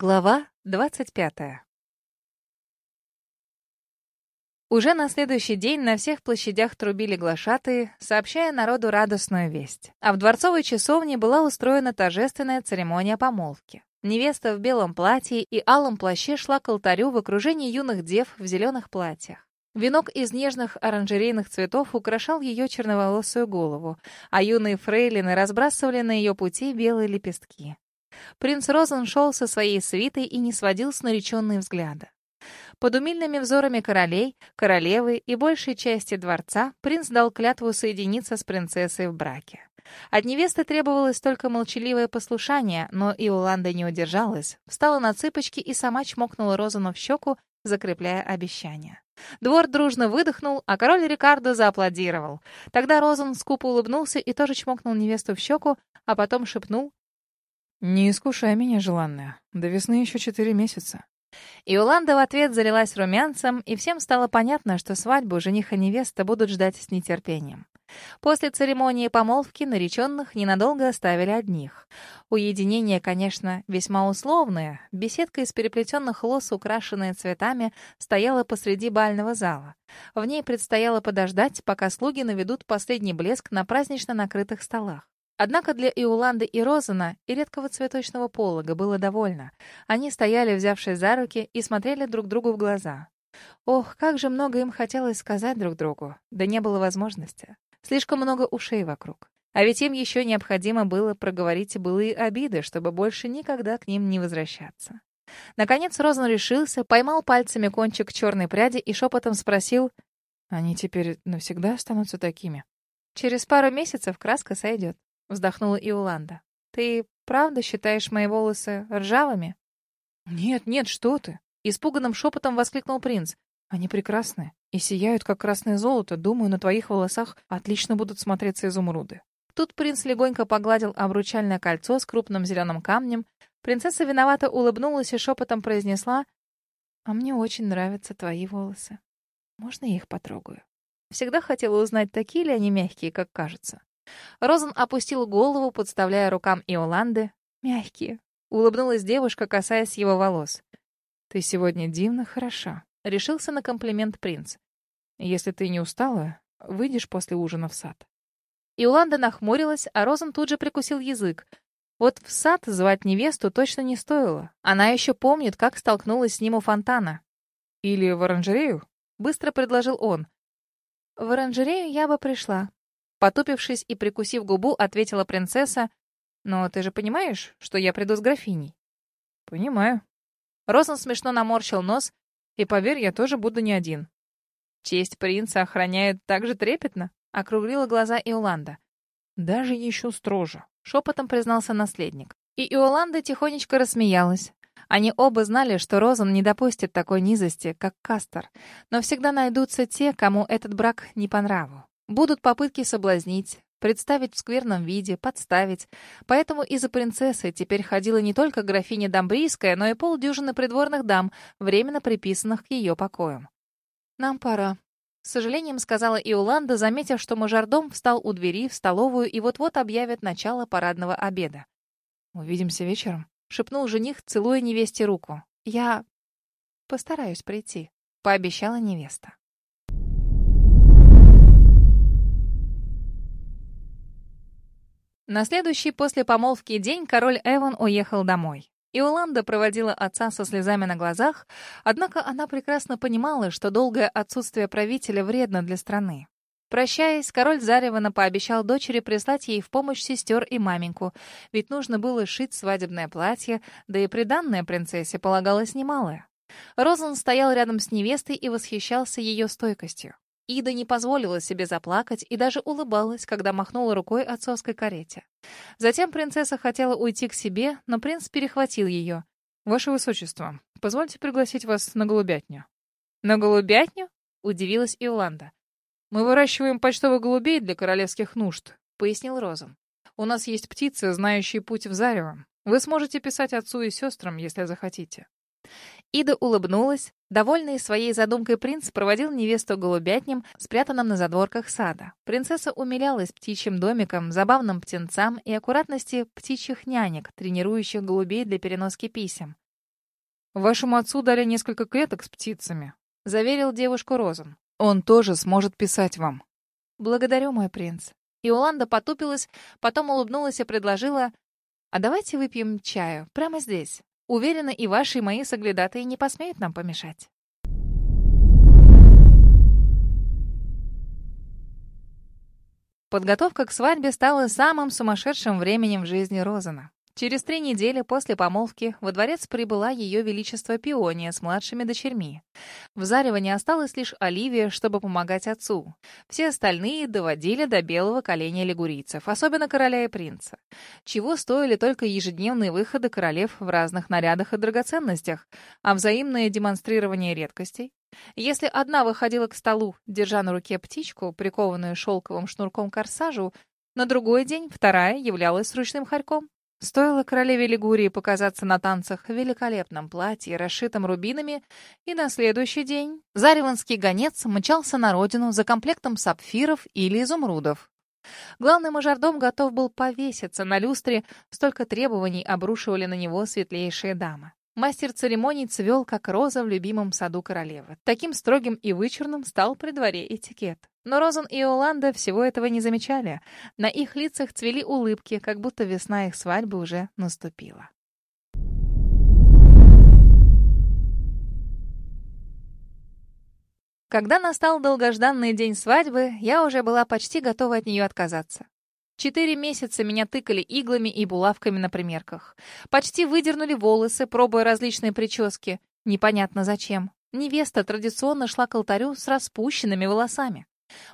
Глава 25. Уже на следующий день на всех площадях трубили глашатые, сообщая народу радостную весть. А в дворцовой часовне была устроена торжественная церемония помолвки. Невеста в белом платье и алом плаще шла к алтарю в окружении юных дев в зеленых платьях. Венок из нежных оранжерейных цветов украшал ее черноволосую голову, а юные фрейлины разбрасывали на ее пути белые лепестки. Принц Розен шел со своей свитой и не сводил с нареченной взгляда. Под умильными взорами королей, королевы и большей части дворца принц дал клятву соединиться с принцессой в браке. От невесты требовалось только молчаливое послушание, но и Уланда не удержалась, встала на цыпочки и сама чмокнула Розану в щеку, закрепляя обещание. Двор дружно выдохнул, а король Рикардо зааплодировал. Тогда Розан скупо улыбнулся и тоже чмокнул невесту в щеку, а потом шепнул «Не искушай меня, желанная. До весны еще четыре месяца». Иоланда в ответ залилась румянцем, и всем стало понятно, что свадьбу жених и невеста будут ждать с нетерпением. После церемонии помолвки нареченных ненадолго оставили одних. Уединение, конечно, весьма условное. Беседка из переплетенных лос, украшенная цветами, стояла посреди бального зала. В ней предстояло подождать, пока слуги наведут последний блеск на празднично накрытых столах. Однако для Иуланды и Розана и редкого цветочного полога было довольно. Они стояли, взявшись за руки, и смотрели друг другу в глаза. Ох, как же много им хотелось сказать друг другу, да не было возможности. Слишком много ушей вокруг. А ведь им еще необходимо было проговорить былые обиды, чтобы больше никогда к ним не возвращаться. Наконец Розан решился, поймал пальцами кончик черной пряди и шепотом спросил, «Они теперь навсегда останутся такими?» «Через пару месяцев краска сойдет. — вздохнула Иоланда. «Ты правда считаешь мои волосы ржавыми?» «Нет, нет, что ты!» — испуганным шепотом воскликнул принц. «Они прекрасны и сияют, как красное золото. Думаю, на твоих волосах отлично будут смотреться изумруды». Тут принц легонько погладил обручальное кольцо с крупным зеленым камнем. Принцесса виновато улыбнулась и шепотом произнесла, «А мне очень нравятся твои волосы. Можно я их потрогаю?» Всегда хотела узнать, такие ли они мягкие, как кажется. Розен опустил голову, подставляя рукам Иоланды. «Мягкие», — улыбнулась девушка, касаясь его волос. «Ты сегодня дивно хороша», — решился на комплимент принц. «Если ты не устала, выйдешь после ужина в сад». Иоланда нахмурилась, а Розен тут же прикусил язык. Вот в сад звать невесту точно не стоило. Она еще помнит, как столкнулась с ним у фонтана. «Или в оранжерею?» — быстро предложил он. «В оранжерею я бы пришла», Потупившись и прикусив губу, ответила принцесса. «Но ты же понимаешь, что я приду с графиней?» «Понимаю». Розен смешно наморщил нос. «И поверь, я тоже буду не один». «Честь принца охраняют так же трепетно?» — округлила глаза Иоланда. «Даже еще строже», — шепотом признался наследник. И Иоланда тихонечко рассмеялась. Они оба знали, что Розен не допустит такой низости, как Кастер, но всегда найдутся те, кому этот брак не по нраву. Будут попытки соблазнить, представить в скверном виде, подставить. Поэтому из-за принцессы теперь ходила не только графиня Домбрийская, но и полдюжины придворных дам, временно приписанных к ее покоям. «Нам пора», — с сожалением сказала Иоланда, заметив, что мажордом встал у двери в столовую и вот-вот объявит начало парадного обеда. «Увидимся вечером», — шепнул жених, целуя невесте руку. «Я постараюсь прийти», — пообещала невеста. На следующий после помолвки день король Эван уехал домой. Иоланда проводила отца со слезами на глазах, однако она прекрасно понимала, что долгое отсутствие правителя вредно для страны. Прощаясь, король Заревана пообещал дочери прислать ей в помощь сестер и маменьку, ведь нужно было шить свадебное платье, да и приданное принцессе полагалось немалое. Розен стоял рядом с невестой и восхищался ее стойкостью. Ида не позволила себе заплакать и даже улыбалась, когда махнула рукой отцовской карете. Затем принцесса хотела уйти к себе, но принц перехватил ее. «Ваше Высочество, позвольте пригласить вас на голубятню». «На голубятню?» — удивилась Иоланда. «Мы выращиваем почтовых голубей для королевских нужд», — пояснил Розен. «У нас есть птицы, знающие путь в зарево. Вы сможете писать отцу и сестрам, если захотите». Ида улыбнулась. Довольный своей задумкой принц проводил невесту голубятнем, спрятанным на задворках сада. Принцесса умилялась птичьим домиком, забавным птенцам и аккуратности птичьих нянек, тренирующих голубей для переноски писем. Вашему отцу дали несколько клеток с птицами», — заверил девушку Розен. «Он тоже сможет писать вам». «Благодарю, мой принц». Иоланда потупилась, потом улыбнулась и предложила, «А давайте выпьем чаю прямо здесь. Уверена, и ваши, и мои соглядатые не посмеют нам помешать». Подготовка к свадьбе стала самым сумасшедшим временем в жизни Розана. Через три недели после помолвки во дворец прибыла ее величество Пиония с младшими дочерьми. В Зареване осталась лишь Оливия, чтобы помогать отцу. Все остальные доводили до белого коленя лигурийцев, особенно короля и принца. Чего стоили только ежедневные выходы королев в разных нарядах и драгоценностях, а взаимное демонстрирование редкостей, если одна выходила к столу, держа на руке птичку, прикованную шелковым шнурком к корсажу, на другой день вторая являлась ручным хорьком. Стоило королеве Лигурии показаться на танцах в великолепном платье, расшитом рубинами, и на следующий день зареванский гонец мчался на родину за комплектом сапфиров или изумрудов. Главный мажордом готов был повеситься на люстре, столько требований обрушивали на него светлейшие дамы. Мастер церемоний цвел, как роза в любимом саду королевы. Таким строгим и вычурным стал при дворе этикет. Но Розен и Оланда всего этого не замечали. На их лицах цвели улыбки, как будто весна их свадьбы уже наступила. Когда настал долгожданный день свадьбы, я уже была почти готова от нее отказаться. Четыре месяца меня тыкали иглами и булавками на примерках. Почти выдернули волосы, пробуя различные прически. Непонятно зачем. Невеста традиционно шла к алтарю с распущенными волосами.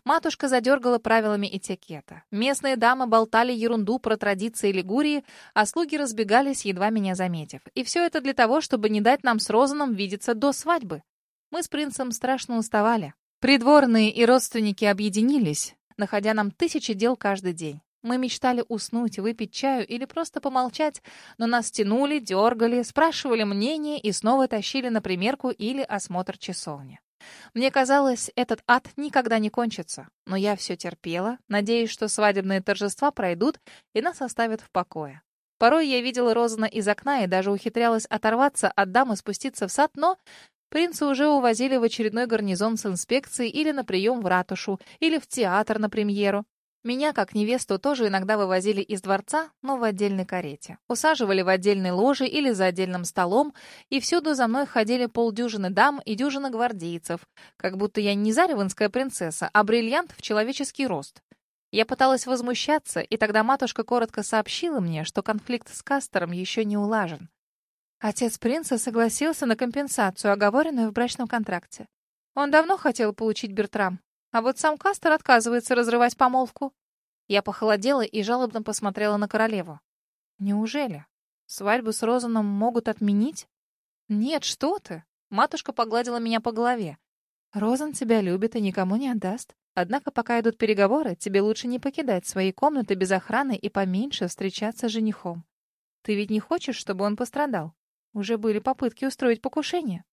Матушка задергала правилами этикета. Местные дамы болтали ерунду про традиции Лигурии, а слуги разбегались, едва меня заметив. И все это для того, чтобы не дать нам с Розаном видеться до свадьбы. Мы с принцем страшно уставали. Придворные и родственники объединились, находя нам тысячи дел каждый день. Мы мечтали уснуть, выпить чаю или просто помолчать, но нас тянули, дергали, спрашивали мнение и снова тащили на примерку или осмотр часовни. Мне казалось, этот ад никогда не кончится, но я все терпела, надеясь, что свадебные торжества пройдут и нас оставят в покое. Порой я видела Розана из окна и даже ухитрялась оторваться от дамы спуститься в сад, но принца уже увозили в очередной гарнизон с инспекцией или на прием в ратушу, или в театр на премьеру. Меня, как невесту, тоже иногда вывозили из дворца, но в отдельной карете. Усаживали в отдельной ложе или за отдельным столом, и всюду за мной ходили полдюжины дам и дюжина гвардейцев, как будто я не зареванская принцесса, а бриллиант в человеческий рост. Я пыталась возмущаться, и тогда матушка коротко сообщила мне, что конфликт с Кастером еще не улажен. Отец принца согласился на компенсацию, оговоренную в брачном контракте. Он давно хотел получить Бертрам, а вот сам Кастер отказывается разрывать помолвку. Я похолодела и жалобно посмотрела на королеву. Неужели? Свадьбу с Розаном могут отменить? Нет, что ты? Матушка погладила меня по голове. Розан тебя любит и никому не отдаст. Однако, пока идут переговоры, тебе лучше не покидать свои комнаты без охраны и поменьше встречаться с женихом. Ты ведь не хочешь, чтобы он пострадал? Уже были попытки устроить покушение.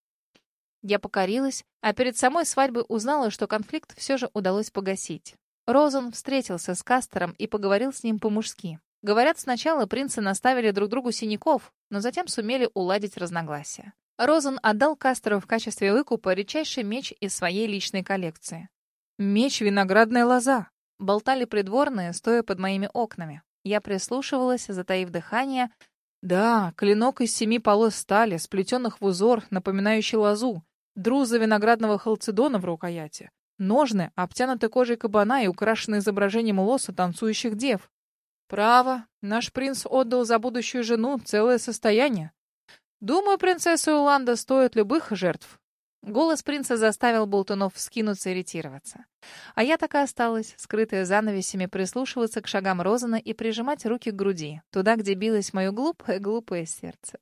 Я покорилась, а перед самой свадьбой узнала, что конфликт все же удалось погасить. Розен встретился с Кастером и поговорил с ним по-мужски. Говорят, сначала принцы наставили друг другу синяков, но затем сумели уладить разногласия. Розен отдал Кастеру в качестве выкупа редчайший меч из своей личной коллекции. «Меч виноградная лоза», — болтали придворные, стоя под моими окнами. Я прислушивалась, затаив дыхание. «Да, клинок из семи полос стали, сплетенных в узор, напоминающий лозу друза виноградного халцедона в рукояти, ножны, обтянуты кожей кабана и украшены изображением лоса танцующих дев. Право, наш принц отдал за будущую жену целое состояние. Думаю, принцесса Уланда стоит любых жертв. Голос принца заставил болтунов вскинуться и ретироваться. А я так и осталась, скрытая занавесями, прислушиваться к шагам Розана и прижимать руки к груди, туда, где билось мое глупое-глупое сердце.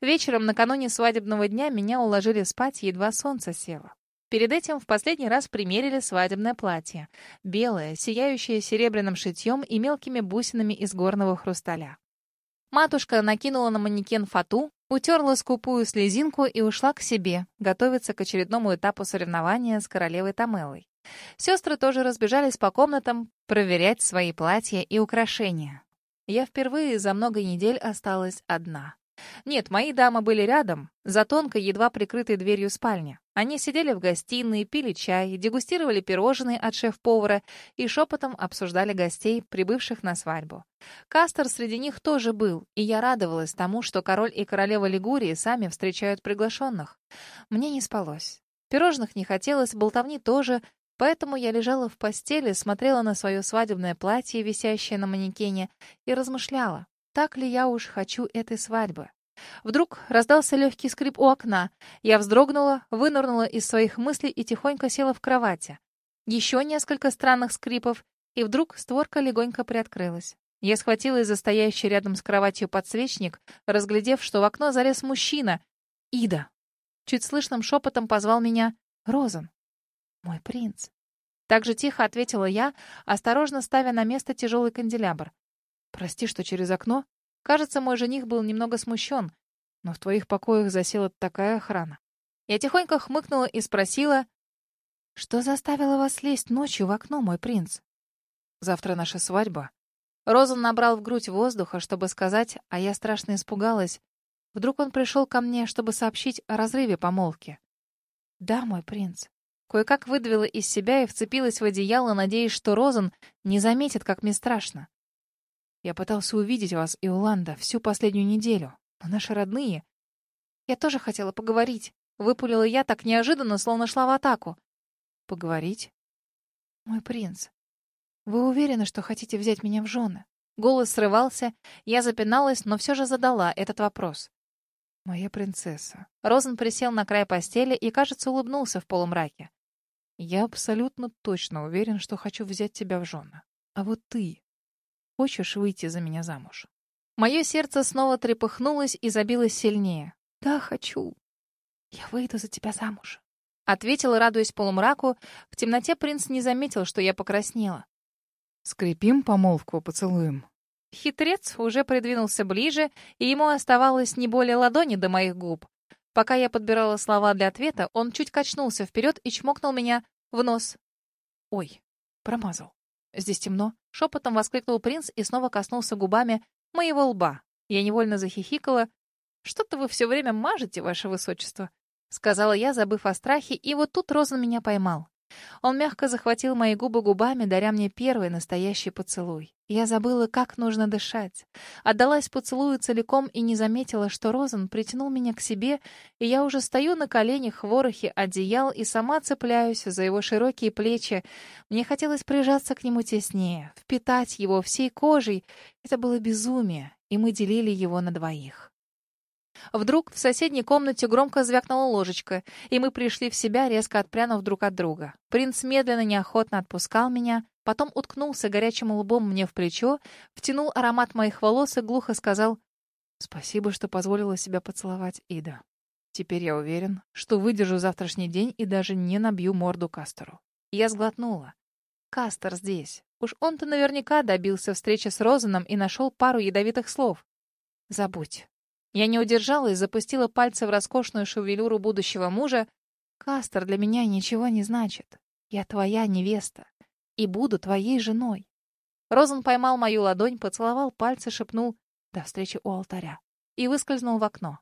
Вечером накануне свадебного дня меня уложили спать, едва солнце село. Перед этим в последний раз примерили свадебное платье. Белое, сияющее серебряным шитьем и мелкими бусинами из горного хрусталя. Матушка накинула на манекен фату, утерла скупую слезинку и ушла к себе, готовиться к очередному этапу соревнования с королевой Тамелой. Сестры тоже разбежались по комнатам проверять свои платья и украшения. Я впервые за много недель осталась одна. Нет, мои дамы были рядом, за тонкой, едва прикрытой дверью спальни. Они сидели в гостиной, пили чай, дегустировали пирожные от шеф-повара и шепотом обсуждали гостей, прибывших на свадьбу. Кастер среди них тоже был, и я радовалась тому, что король и королева Лигурии сами встречают приглашенных. Мне не спалось. Пирожных не хотелось, болтовни тоже, поэтому я лежала в постели, смотрела на свое свадебное платье, висящее на манекене, и размышляла, так ли я уж хочу этой свадьбы. Вдруг раздался легкий скрип у окна. Я вздрогнула, вынырнула из своих мыслей и тихонько села в кровати. Еще несколько странных скрипов, и вдруг створка легонько приоткрылась. Я схватила из-за стоящий рядом с кроватью подсвечник, разглядев, что в окно залез мужчина. «Ида!» Чуть слышным шепотом позвал меня Розан. «Мой принц». Так же тихо ответила я, осторожно ставя на место тяжелый канделябр. «Прости, что через окно?» Кажется, мой жених был немного смущен, но в твоих покоях засела такая охрана. Я тихонько хмыкнула и спросила, «Что заставило вас лезть ночью в окно, мой принц?» «Завтра наша свадьба». Розан набрал в грудь воздуха, чтобы сказать, а я страшно испугалась. Вдруг он пришел ко мне, чтобы сообщить о разрыве помолвки. «Да, мой принц». Кое-как выдавила из себя и вцепилась в одеяло, надеясь, что Розан не заметит, как мне страшно. Я пытался увидеть вас, Иоланда, всю последнюю неделю. Но наши родные... Я тоже хотела поговорить. Выпулила я так неожиданно, словно шла в атаку. Поговорить? Мой принц, вы уверены, что хотите взять меня в жены? Голос срывался. Я запиналась, но все же задала этот вопрос. «Моя принцесса». Розен присел на край постели и, кажется, улыбнулся в полумраке. «Я абсолютно точно уверен, что хочу взять тебя в жены. А вот ты, Хочешь выйти за меня замуж?» Мое сердце снова трепыхнулось и забилось сильнее. «Да, хочу. Я выйду за тебя замуж». Ответила, радуясь полумраку. В темноте принц не заметил, что я покраснела. «Скрепим помолвку поцелуем». Хитрец уже придвинулся ближе, и ему оставалось не более ладони до моих губ. Пока я подбирала слова для ответа, он чуть качнулся вперед и чмокнул меня в нос. Ой, промазал. Здесь темно. Шепотом воскликнул принц и снова коснулся губами моего лба. Я невольно захихикала. «Что-то вы все время мажете, ваше высочество», — сказала я, забыв о страхе, и вот тут Розан меня поймал. Он мягко захватил мои губы губами, даря мне первый настоящий поцелуй. Я забыла, как нужно дышать. Отдалась поцелую целиком и не заметила, что Розен притянул меня к себе, и я уже стою на коленях в ворохе одеял и сама цепляюсь за его широкие плечи. Мне хотелось прижаться к нему теснее, впитать его всей кожей. Это было безумие, и мы делили его на двоих. Вдруг в соседней комнате громко звякнула ложечка, и мы пришли в себя, резко отпрянув друг от друга. Принц медленно, неохотно отпускал меня, потом уткнулся горячим лбом мне в плечо, втянул аромат моих волос и глухо сказал «Спасибо, что позволила себя поцеловать, Ида. Теперь я уверен, что выдержу завтрашний день и даже не набью морду Кастеру». Я сглотнула. Кастер здесь. Уж он-то наверняка добился встречи с Розаном и нашел пару ядовитых слов. «Забудь. Я не удержалась и запустила пальцы в роскошную шевелюру будущего мужа. «Кастер для меня ничего не значит. Я твоя невеста и буду твоей женой». Розен поймал мою ладонь, поцеловал пальцы, шепнул «До встречи у алтаря» и выскользнул в окно.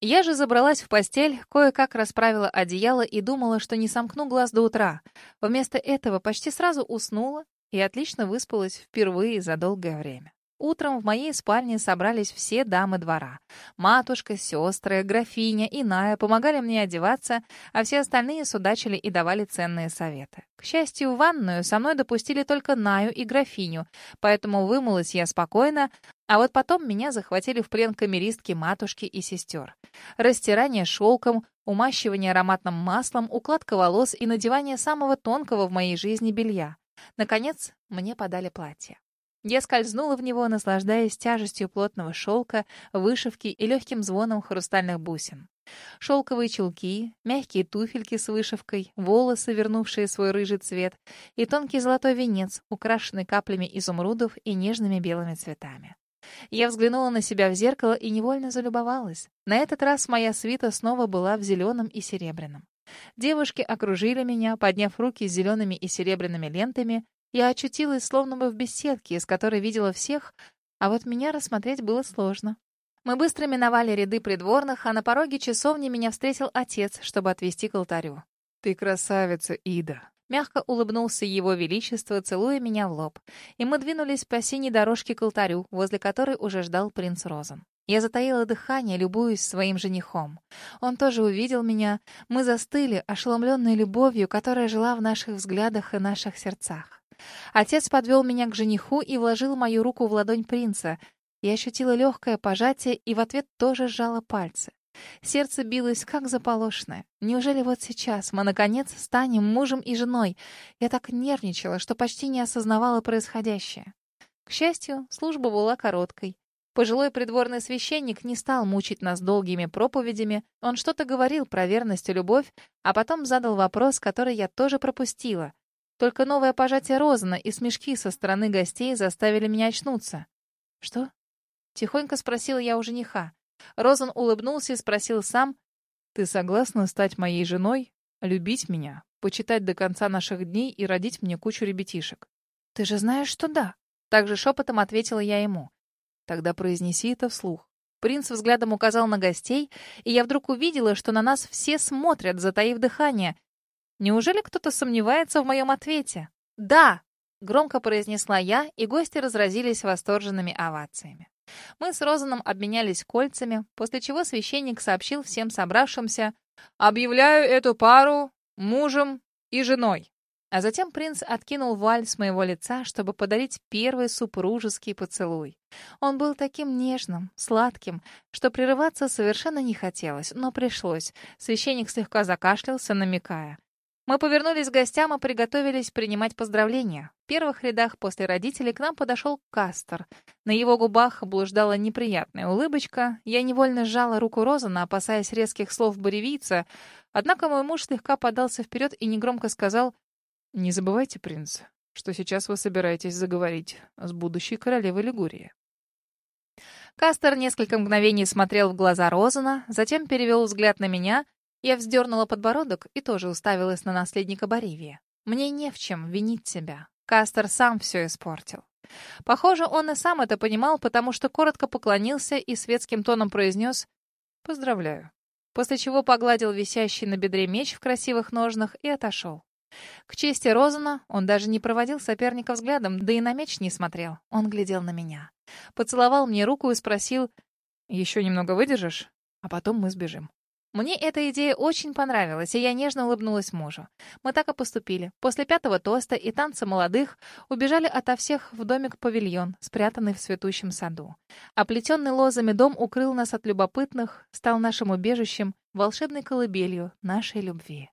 Я же забралась в постель, кое-как расправила одеяло и думала, что не сомкну глаз до утра. Вместо этого почти сразу уснула и отлично выспалась впервые за долгое время. Утром в моей спальне собрались все дамы двора. Матушка, сестры, графиня и Ная помогали мне одеваться, а все остальные судачили и давали ценные советы. К счастью, в ванную со мной допустили только Наю и графиню, поэтому вымылась я спокойно, а вот потом меня захватили в плен камеристки матушки и сестер. Растирание шелком, умащивание ароматным маслом, укладка волос и надевание самого тонкого в моей жизни белья. Наконец, мне подали платье. Я скользнула в него, наслаждаясь тяжестью плотного шелка, вышивки и легким звоном хрустальных бусин. Шелковые чулки, мягкие туфельки с вышивкой, волосы, вернувшие свой рыжий цвет, и тонкий золотой венец, украшенный каплями изумрудов и нежными белыми цветами. Я взглянула на себя в зеркало и невольно залюбовалась. На этот раз моя свита снова была в зеленом и серебряном. Девушки окружили меня, подняв руки с зелеными и серебряными лентами, я очутилась словно бы в беседке, из которой видела всех, а вот меня рассмотреть было сложно. Мы быстро миновали ряды придворных, а на пороге часовни меня встретил отец, чтобы отвезти к алтарю. «Ты красавица, Ида!» Мягко улыбнулся его величество, целуя меня в лоб. И мы двинулись по синей дорожке к алтарю, возле которой уже ждал принц Розен. Я затаила дыхание, любуясь своим женихом. Он тоже увидел меня. Мы застыли, ошеломленные любовью, которая жила в наших взглядах и наших сердцах. Отец подвел меня к жениху и вложил мою руку в ладонь принца. Я ощутила легкое пожатие и в ответ тоже сжала пальцы. Сердце билось, как заполошное. Неужели вот сейчас мы, наконец, станем мужем и женой? Я так нервничала, что почти не осознавала происходящее. К счастью, служба была короткой. Пожилой придворный священник не стал мучить нас долгими проповедями. Он что-то говорил про верность и любовь, а потом задал вопрос, который я тоже пропустила. Только новое пожатие Розана и смешки со стороны гостей заставили меня очнуться. «Что?» — тихонько спросила я у жениха. Розан улыбнулся и спросил сам, «Ты согласна стать моей женой, любить меня, почитать до конца наших дней и родить мне кучу ребятишек?» «Ты же знаешь, что да!» Также шепотом ответила я ему. «Тогда произнеси это вслух». Принц взглядом указал на гостей, и я вдруг увидела, что на нас все смотрят, затаив дыхание. Неужели кто-то сомневается в моем ответе? «Да!» — громко произнесла я, и гости разразились восторженными овациями. Мы с Розаном обменялись кольцами, после чего священник сообщил всем собравшимся «Объявляю эту пару мужем и женой». А затем принц откинул вуаль с моего лица, чтобы подарить первый супружеский поцелуй. Он был таким нежным, сладким, что прерываться совершенно не хотелось, но пришлось. Священник слегка закашлялся, намекая. Мы повернулись к гостям и приготовились принимать поздравления. В первых рядах после родителей к нам подошел Кастер. На его губах блуждала неприятная улыбочка. Я невольно сжала руку Розана, опасаясь резких слов боревийца. Однако мой муж слегка подался вперед и негромко сказал «Не забывайте, принц, что сейчас вы собираетесь заговорить с будущей королевой Лигурии». Кастер несколько мгновений смотрел в глаза Розана, затем перевел взгляд на меня — я вздернула подбородок и тоже уставилась на наследника Боривии. Мне не в чем винить себя. Кастер сам все испортил. Похоже, он и сам это понимал, потому что коротко поклонился и светским тоном произнес «Поздравляю». После чего погладил висящий на бедре меч в красивых ножнах и отошел. К чести Розана он даже не проводил соперника взглядом, да и на меч не смотрел. Он глядел на меня. Поцеловал мне руку и спросил «Еще немного выдержишь? А потом мы сбежим». Мне эта идея очень понравилась, и я нежно улыбнулась мужу. Мы так и поступили. После пятого тоста и танца молодых убежали ото всех в домик-павильон, спрятанный в цветущем саду. Оплетенный лозами дом укрыл нас от любопытных, стал нашим убежищем, волшебной колыбелью нашей любви.